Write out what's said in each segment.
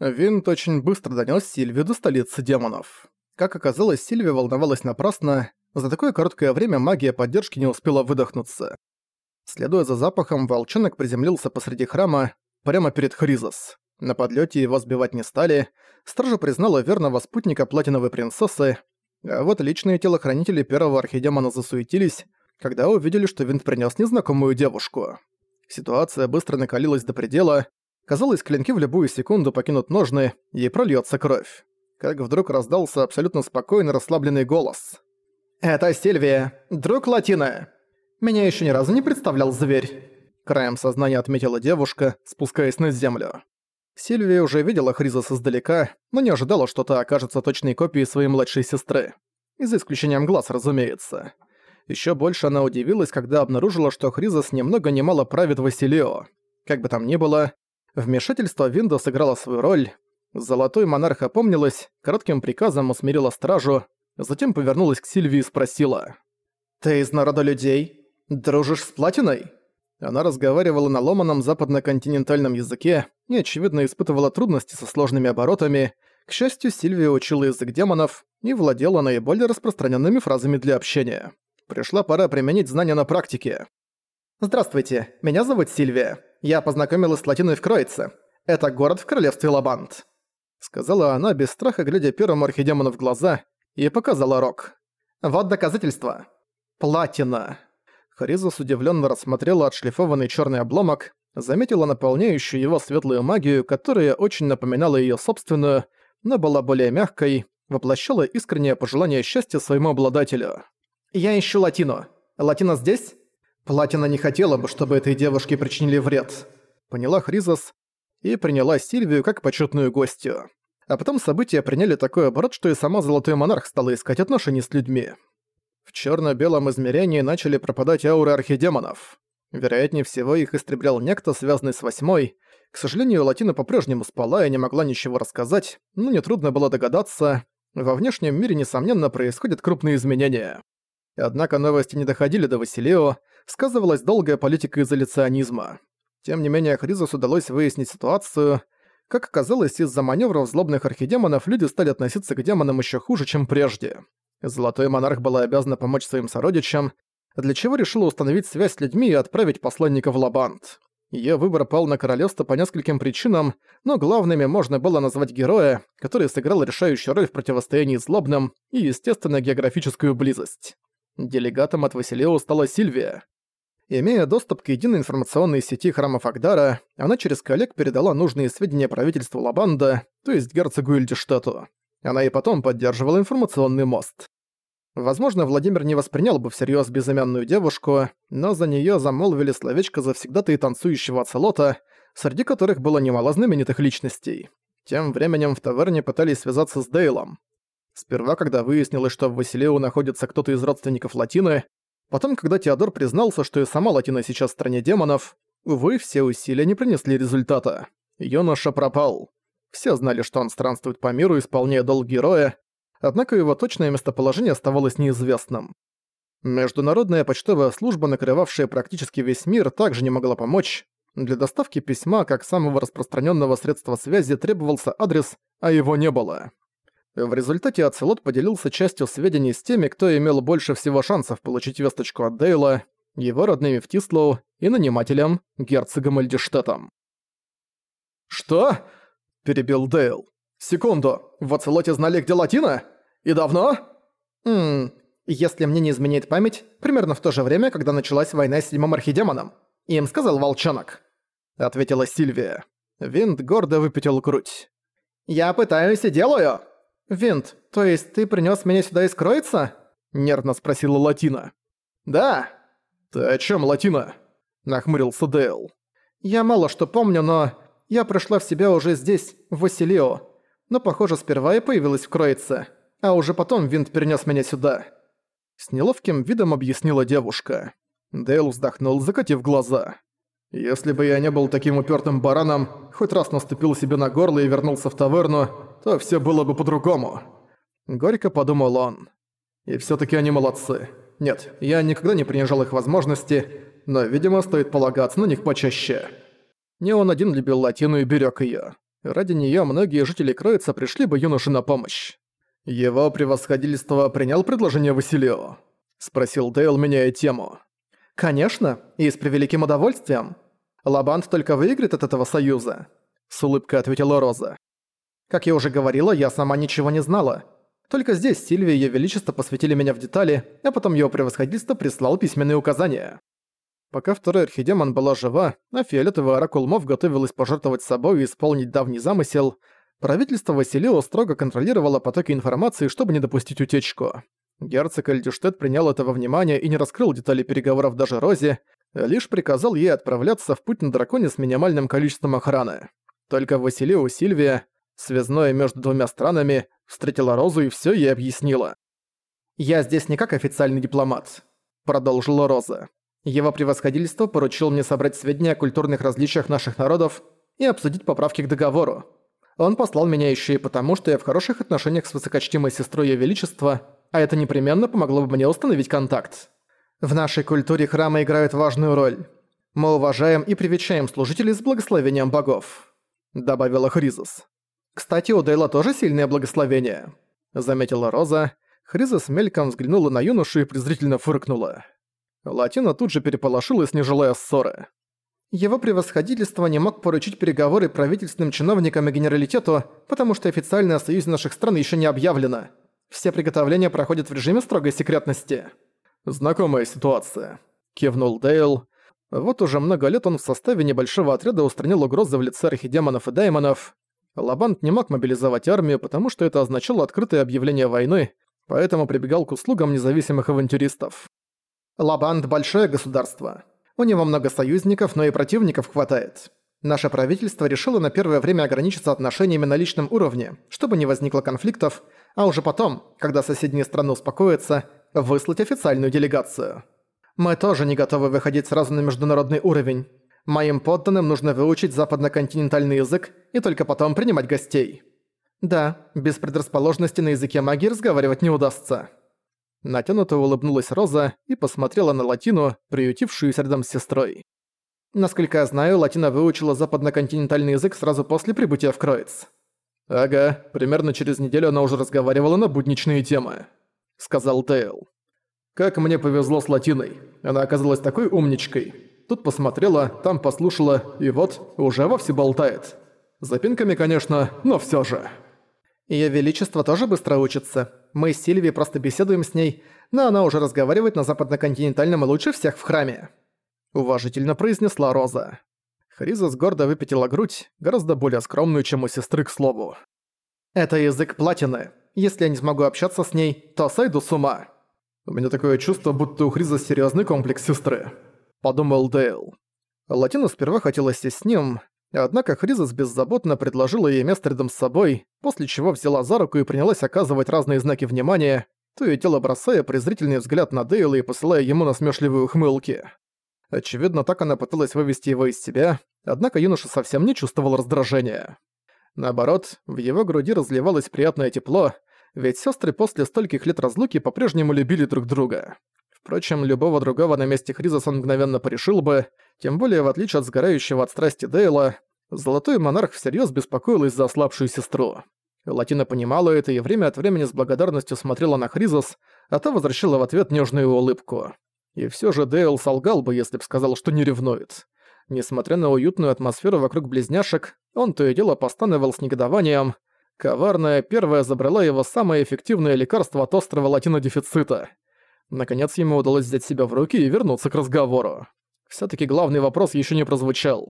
Винт очень быстро донёс Сильвию до столицы демонов. Как оказалось, Сильвия волновалась напрасно, за такое короткое время магия поддержки не успела выдохнуться. Следуя за запахом, волчонок приземлился посреди храма, прямо перед Хризос. На подлёте его сбивать не стали, стража признала верного спутника платиновой принцессы, а вот личные телохранители первого архидемона засуетились, когда увидели, что Винт принёс незнакомую девушку. Ситуация быстро накалилась до предела, казалось, клинки в любую секунду покинут ножны, и прольётся кровь. Как вдруг раздался абсолютно спокойный расслабленный голос. «Это Сильвия, друг Латина. Меня ещё ни разу не представлял зверь». Краем сознания отметила девушка, спускаясь на землю. Сильвия уже видела Хризос издалека, но не ожидала, что та окажется точной копией своей младшей сестры. И за исключением глаз, разумеется. Ещё больше она удивилась, когда обнаружила, что Хризос немного не мало правит Василио. Как бы там ни было, вмешательство Винда сыграло свою роль. Золотой монарх опомнилась, коротким приказом усмирила стражу, затем повернулась к Сильвии и спросила. «Ты из народа людей? Дружишь с Платиной?» Она разговаривала на ломаном западно-континентальном языке и, очевидно, испытывала трудности со сложными оборотами. К счастью, Сильвия учила язык демонов и владела наиболее распространенными фразами для общения. Пришла пора применить знания на практике. «Здравствуйте, меня зовут Сильвия. Я познакомилась с Латиной в Кроице. Это город в королевстве Лабант», — сказала она, без страха глядя первому архидемону в глаза, и показала рог. «Вот доказательства. Платина». Харизус удивленно рассмотрела отшлифованный черный обломок, заметила наполняющую его светлую магию, которая очень напоминала ее собственную, но была более мягкой, воплощала искреннее пожелание счастья своему обладателю. «Я ищу Латину. Латина здесь?» Платина не хотела бы, чтобы этой девушке причинили вред. Поняла Хризос и приняла Сильвию как почетную гостью. А потом события приняли такой оборот, что и сама Золотой Монарх стала искать отношения с людьми. В черно-белом измерении начали пропадать ауры архидемонов. Вероятнее всего, их истреблял некто, связанный с восьмой. К сожалению, Латина по-прежнему спала и не могла ничего рассказать, но нетрудно было догадаться, во внешнем мире, несомненно, происходят крупные изменения. Однако новости не доходили до Василио, сказывалась долгая политика изоляционизма. Тем не менее, Хризус удалось выяснить ситуацию. Как оказалось, из-за маневров злобных архидемонов люди стали относиться к демонам еще хуже, чем прежде. Золотой монарх была обязана помочь своим сородичам, для чего решила установить связь с людьми и отправить посланника в Лабант. Её выбор пал на королевство по нескольким причинам, но главными можно было назвать героя, который сыграл решающую роль в противостоянии злобным и, естественно, географическую близость. Делегатом от Василео стала Сильвия. Имея доступ к единой информационной сети храмов Агдара, она через коллег передала нужные сведения правительству Лабанда, то есть герцогу Ильдиштату. Она и потом поддерживала информационный мост. Возможно, Владимир не воспринял бы всерьез безымянную девушку, но за нее замолвили словечко завсегда-то и танцующего оцелота, среди которых было немало знаменитых личностей. Тем временем в таверне пытались связаться с Дейлом. Сперва, когда выяснилось, что в Василеу находится кто-то из родственников Латины, потом, когда Теодор признался, что и сама Латина сейчас в стране демонов, увы, все усилия не принесли результата. Юноша пропал. Все знали, что он странствует по миру, исполняя долг героя, однако его точное местоположение оставалось неизвестным. Международная почтовая служба, накрывавшая практически весь мир, также не могла помочь. Для доставки письма, как самого распространенного средства связи, требовался адрес, а его не было. В результате Ацелот поделился частью сведений с теми, кто имел больше всего шансов получить весточку от Дейла, его родными в Тислоу и нанимателем, герцогом Эльдиштетом. «Что?» – перебил Дейл. «Секунду, в Ацелоте знали, где Латина? И давно?» «Ммм, если мне не изменяет память, примерно в то же время, когда началась война с седьмым архидемоном. Им сказал волчонок», — ответила Сильвия. Винт гордо выпятил грудь. «Я пытаюсь и делаю!» «Винт, то есть ты принёс меня сюда из Кроица?» — нервно спросила Латина. «Да». «Ты о чём, Латина?» — нахмурился Дейл. «Я мало что помню, но я пришла в себя уже здесь, в Василио. Но, похоже, сперва я появилась в Кроице, а уже потом Винт перенёс меня сюда». С неловким видом объяснила девушка. Дейл вздохнул, закатив глаза. «Если бы я не был таким упертым бараном, хоть раз наступил себе на горло и вернулся в таверну, то все было бы по-другому». Горько подумал он. И все таки они молодцы. Нет, я никогда не принижал их возможности, но, видимо, стоит полагаться на них почаще. Не он один любил Латину и берег ее. Ради неё многие жители Кроица пришли бы юноше на помощь. «Его превосходительство принял предложение Василио?» – спросил Дейл, меняя тему. «Конечно, и с превеликим удовольствием. Лабант только выиграет от этого союза», – с улыбкой ответила Роза. «Как я уже говорила, я сама ничего не знала. Только здесь Сильвия и Её Величество посвятили меня в детали, а потом его превосходительство прислал письменные указания». Пока второй архидемон была жива, а фиолетовый оракул Мов готовилась пожертвовать собой и исполнить давний замысел, правительство Василио строго контролировало потоки информации, чтобы не допустить утечку. Герцог Эльдюштет принял это во внимание и не раскрыл детали переговоров даже Розе, лишь приказал ей отправляться в путь на драконе с минимальным количеством охраны. Только Василио Сильвия, связное между двумя странами, встретила Розу и всё ей объяснила. «Я здесь не как официальный дипломат», — продолжила Роза. Его превосходительство поручил мне собрать сведения о культурных различиях наших народов и обсудить поправки к договору. Он послал меня еще и потому, что я в хороших отношениях с высокочтимой сестрой Её Величества, а это непременно помогло бы мне установить контакт. В нашей культуре храмы играют важную роль. Мы уважаем и привечаем служителей с благословением богов», — добавила Хризис. «Кстати, у Дейла тоже сильное благословение», — заметила Роза. Хризис мельком взглянула на юношу и презрительно фыркнула. Латина тут же переполошилась, не желая ссоры. Его превосходительство не мог поручить переговоры правительственным чиновникам и генералитету, потому что официальное союз наших стран еще не объявлено. Все приготовления проходят в режиме строгой секретности. «Знакомая ситуация», — кивнул Дейл. Вот уже много лет он в составе небольшого отряда устранил угрозы в лице архидемонов и даймонов. Лабант не мог мобилизовать армию, потому что это означало открытое объявление войны, поэтому прибегал к услугам независимых авантюристов. Лабанд – большое государство. У него много союзников, но и противников хватает. Наше правительство решило на первое время ограничиться отношениями на личном уровне, чтобы не возникло конфликтов, а уже потом, когда соседние страны успокоятся, выслать официальную делегацию. Мы тоже не готовы выходить сразу на международный уровень. Моим подданным нужно выучить западно-континентальный язык и только потом принимать гостей. Да, без предрасположенности на языке магии разговаривать не удастся. Натянуто улыбнулась Роза и посмотрела на Латину, приютившуюся рядом с сестрой. Насколько я знаю, Латина выучила западно-континентальный язык сразу после прибытия в Кроиц. «Ага, примерно через неделю она уже разговаривала на будничные темы», — сказал Тейл. «Как мне повезло с Латиной. Она оказалась такой умничкой. Тут посмотрела, там послушала, и вот, уже вовсе болтает. Запинками, конечно, но всё же». Её Величество тоже быстро учится. Мы с Сильвией просто беседуем с ней, но она уже разговаривает на западно-континентальном и лучше всех в храме». Уважительно произнесла Роза. Хризис гордо выпятила грудь, гораздо более скромную, чем у сестры, к слову. «Это язык платины. Если я не смогу общаться с ней, то сойду с ума». «У меня такое чувство, будто у Хриза серьезный комплекс сестры», — подумал Дейл. Латина сперва хотела сесть с ним, Однако Хризис беззаботно предложила ей место рядом с собой, после чего взяла за руку и принялась оказывать разные знаки внимания, то и тело бросая презрительный взгляд на Дейла и посылая ему насмешливые ухмылки. Очевидно, так она пыталась вывести его из себя, однако юноша совсем не чувствовал раздражения. Наоборот, в его груди разливалось приятное тепло, ведь сестры после стольких лет разлуки по-прежнему любили друг друга. Впрочем, любого другого на месте Хризаса мгновенно порешил бы, тем более в отличие от сгорающего от страсти Дейла, Золотой Монарх всерьез беспокоил из-за ослабшую сестру. Латина понимала это и время от времени с благодарностью смотрела на Хризас, а та возвращала в ответ нежную улыбку. И все же Дейл солгал бы, если б сказал, что не ревнует. Несмотря на уютную атмосферу вокруг близняшек, он то и дело постановил с негодованием. Коварная первая забрала его самое эффективное лекарство от острого латинодефицита. Наконец ему удалось взять себя в руки и вернуться к разговору. Всё-таки главный вопрос ещё не прозвучал.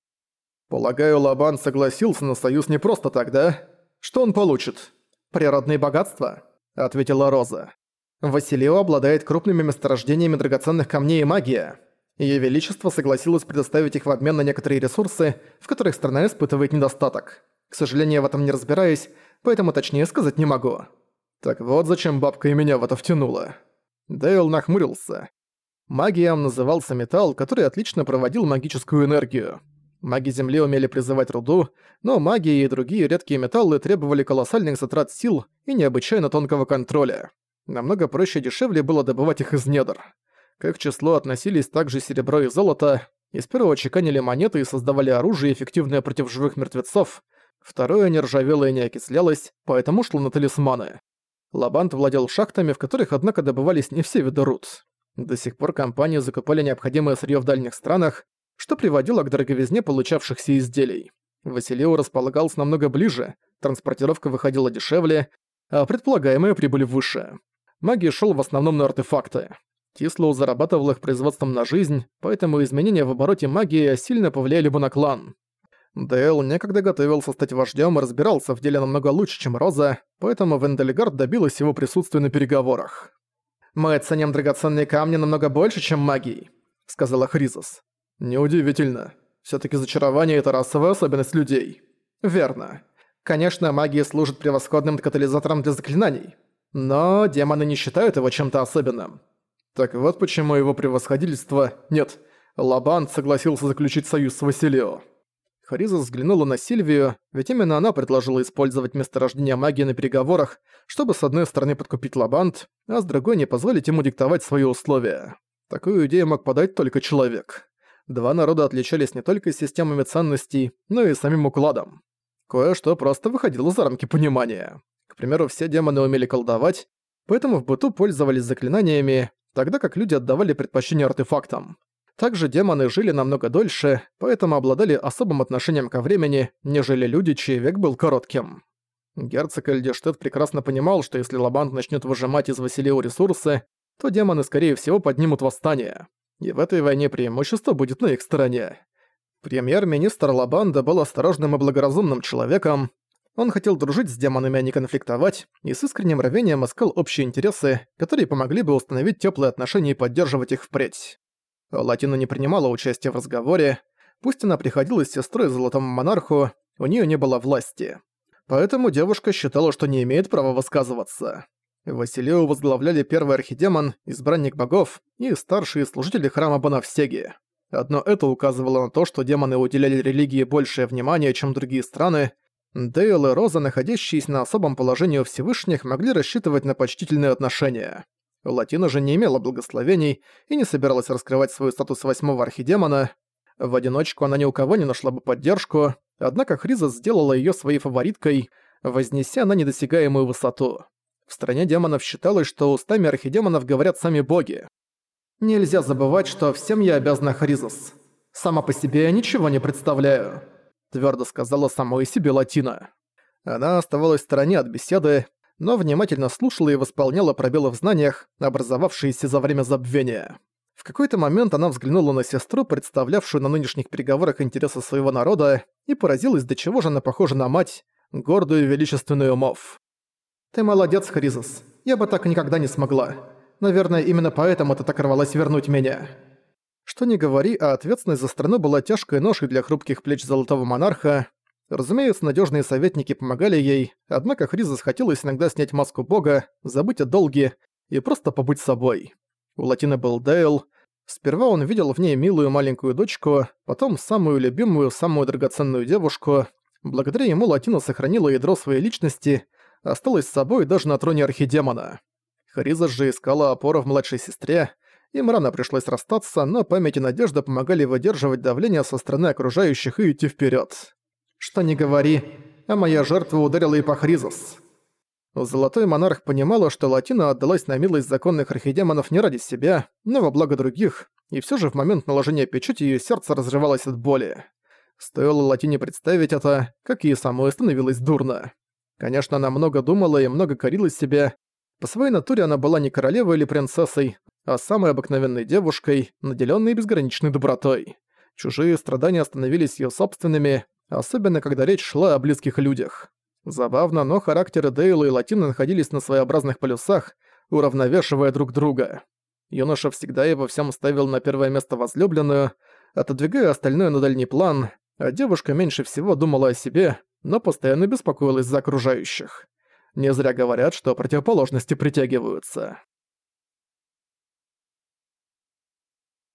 «Полагаю, Лабан согласился на союз не просто так, да? Что он получит?» «Природные богатства», — ответила Роза. «Василио обладает крупными месторождениями драгоценных камней и магия. Её Величество согласилось предоставить их в обмен на некоторые ресурсы, в которых страна испытывает недостаток. К сожалению, в этом не разбираюсь, поэтому точнее сказать не могу». «Так вот зачем бабка и меня в это втянула». Дейл нахмурился. Магием назывался металл, который отлично проводил магическую энергию. Маги Земли умели призывать руду, но магия и другие редкие металлы требовали колоссальных затрат сил и необычайно тонкого контроля. Намного проще и дешевле было добывать их из недр. К их числу относились также серебро и золото, из первого чеканили монеты и создавали оружие, эффективное против живых мертвецов, Второе не ржавело и не окислялось, поэтому шло на талисманы. Лабант владел шахтами, в которых, однако, добывались не все виды руд. До сих пор компании закупали необходимое сырье в дальних странах, что приводило к дороговизне получавшихся изделий. Василио располагался намного ближе, транспортировка выходила дешевле, а предполагаемая прибыль выше. Магия шел в основном на артефакты. Тислоу зарабатывал их производством на жизнь, поэтому изменения в обороте магии сильно повлияли бы на клан. Дейл некогда готовился стать вождем и разбирался в деле намного лучше, чем Роза, поэтому Венделигард добилась его присутствия на переговорах. «Мы оценим драгоценные камни намного больше, чем магией», — сказала Хризос. «Неудивительно. все таки зачарование — это расовая особенность людей». «Верно. Конечно, магия служит превосходным катализатором для заклинаний. Но демоны не считают его чем-то особенным. Так вот почему его превосходительство... Нет, Лабан согласился заключить союз с Василио. Хариза взглянула на Сильвию, ведь именно она предложила использовать месторождение магии на переговорах, чтобы с одной стороны подкупить Лабант, а с другой не позволить ему диктовать свои условия. Такую идею мог подать только человек. Два народа отличались не только системами ценностей, но и самим укладом. Кое-что просто выходило за рамки понимания. К примеру, все демоны умели колдовать, поэтому в быту пользовались заклинаниями, тогда как люди отдавали предпочтение артефактам. Также демоны жили намного дольше, поэтому обладали особым отношением ко времени, нежели люди, чей век был коротким. Герцог Эльдештет прекрасно понимал, что если Лабант начнет выжимать из Василио ресурсы, то демоны, скорее всего, поднимут восстание. И в этой войне преимущество будет на их стороне. Премьер-министр Лабанда был осторожным и благоразумным человеком, он хотел дружить с демонами, а не конфликтовать, и с искренним рвением искал общие интересы, которые помогли бы установить теплые отношения и поддерживать их впредь. Латина не принимала участия в разговоре, пусть она приходилась сестрой Золотому Монарху, у нее не было власти. Поэтому девушка считала, что не имеет права высказываться. Василию возглавляли первый архидемон, избранник богов, и старшие служители храма Бонавсеги. Одно это указывало на то, что демоны уделяли религии большее внимание, чем другие страны, Дейл и Роза, находящиеся на особом положении у Всевышних, могли рассчитывать на почтительные отношения. Латина же не имела благословений и не собиралась раскрывать свой статус восьмого архидемона. В одиночку она ни у кого не нашла бы поддержку, однако Хриза сделала её своей фавориткой, вознеся на недосягаемую высоту. В стране демонов считалось, что устами архидемонов говорят сами боги. Нельзя забывать, что всем я обязана Хризос. Сама по себе я ничего не представляю твердо сказала самой себе Латина. Она оставалась в стороне от беседы, но внимательно слушала и восполняла пробелы в знаниях, образовавшиеся за время забвения. В какой-то момент она взглянула на сестру, представлявшую на нынешних переговорах интересы своего народа, и поразилась, до чего же она похожа на мать, гордую и величественную умов. «Ты молодец, Харизос. Я бы так никогда не смогла. Наверное, именно поэтому ты так рвалась вернуть меня». Что ни говори, а ответственность за страну была тяжкой ношей для хрупких плеч Золотого Монарха. Разумеется, надежные советники помогали ей, однако Хризис хотелось иногда снять маску бога, забыть о долге и просто побыть собой. У Латины был Дейл. Сперва он видел в ней милую маленькую дочку, потом самую любимую, самую драгоценную девушку. Благодаря ему Латина сохранила ядро своей личности, осталась с собой даже на троне архидемона. Хариза же искала опору в младшей сестре, им рано пришлось расстаться, но память и надежда помогали выдерживать давление со стороны окружающих и идти вперед. Что ни говори, а моя жертва ударила и по Хризос. Золотой монарх понимала, что Латина отдалась на милость законных архидемонов не ради себя, но во благо других, и все же в момент наложения печати ее сердце разрывалось от боли. Стоило Латине представить это, как ей самой становилось дурно. Конечно, она много думала и много корила себя. По своей натуре она была не королевой или принцессой, а самой обыкновенной девушкой, наделенной безграничной добротой. Чужие страдания становились ее собственными, особенно когда речь шла о близких людях. Забавно, но характеры Дейла и Латина находились на своеобразных полюсах, уравновешивая друг друга. Юноша всегда и во всем ставил на первое место возлюбленную, отодвигая остальное на дальний план, а девушка меньше всего думала о себе, но постоянно беспокоилась за окружающих. Не зря говорят, что противоположности притягиваются.